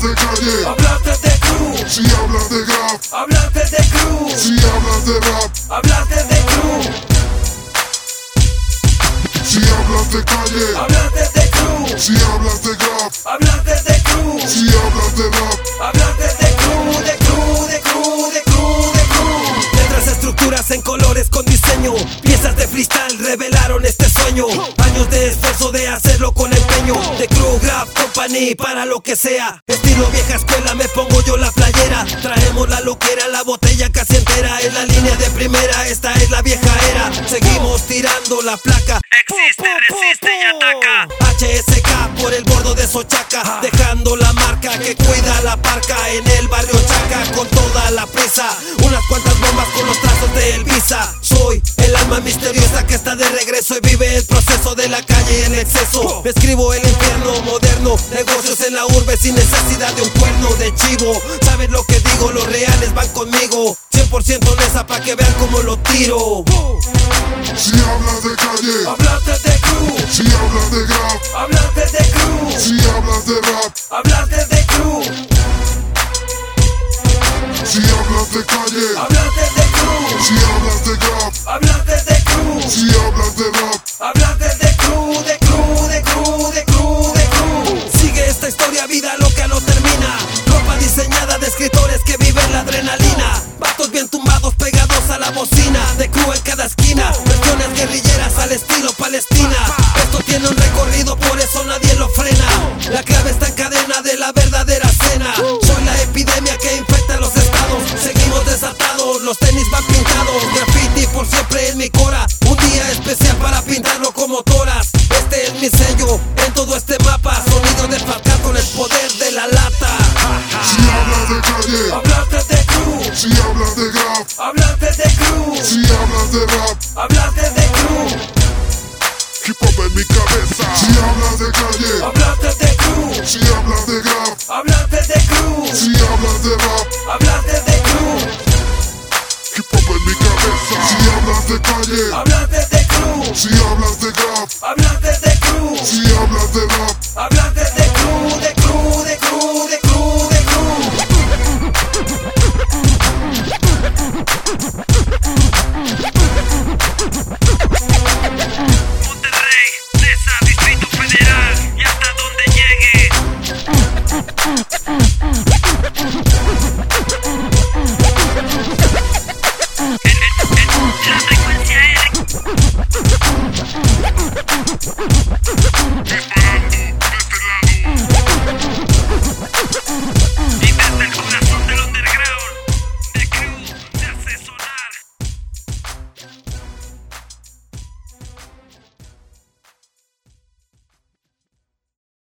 hablas de calle, Hablarte de crew, si hablas de graf, hablarte de crew, si hablas de rap, hablarte de crew, si hablas de calle, hablarte de crew, si hablas de Estructuras en colores con diseño, piezas de freestyle revelaron este sueño. Años de esfuerzo de hacerlo con empeño, de crew, graph, company, para lo que sea. Estilo vieja escuela, me pongo yo la playera. Traemos la loquera, la botella casi entera. Es la línea de primera, esta es la vieja era. Seguimos tirando la placa. Existe, resiste y ataca. HSK por el bordo de Sochaca, dejando la marca que cuida la parca en el barrio Chaca con toda la prisa. Unas cuantas con los trazos de Elvisa. Soy el alma misteriosa que está de regreso y vive el proceso de la calle en exceso. Escribo el infierno moderno, negocios en la urbe sin necesidad de un cuerno de chivo. ¿Sabes lo que digo? Los reales van conmigo. 100% nesa pa' que vean cómo lo tiro. si hablas de calle, Hablarte de crew, si hablas de graf, hablarte de crew. si hablas de rap, Hablarte de crew, si hablas de calle, hablarte de tiene un recorrido, por eso nadie lo frena. La clave está en cadena de la verdadera cena. Soy la epidemia que infecta los estados. Seguimos desatados, los tenis van pintados. Graffiti por siempre en mi cora. Un día especial para pintarlo como toras. Este es mi sello en todo este mapa. Sonido de fatal con el poder de la lata. si hablas de calle, Hablarte de crew, si hablas de graf, hablarte de crew, si hablas de rap, hablarte de si hablas de calle, hablarte de crew, si hablas de graf, hablarte de crew, si hablas de rap, hablarte de crew, hip hop en mi cabeza, si hablas de calle, hablarte de crew, si hablas de graf, hablarte de crew, si hablas de Yeah.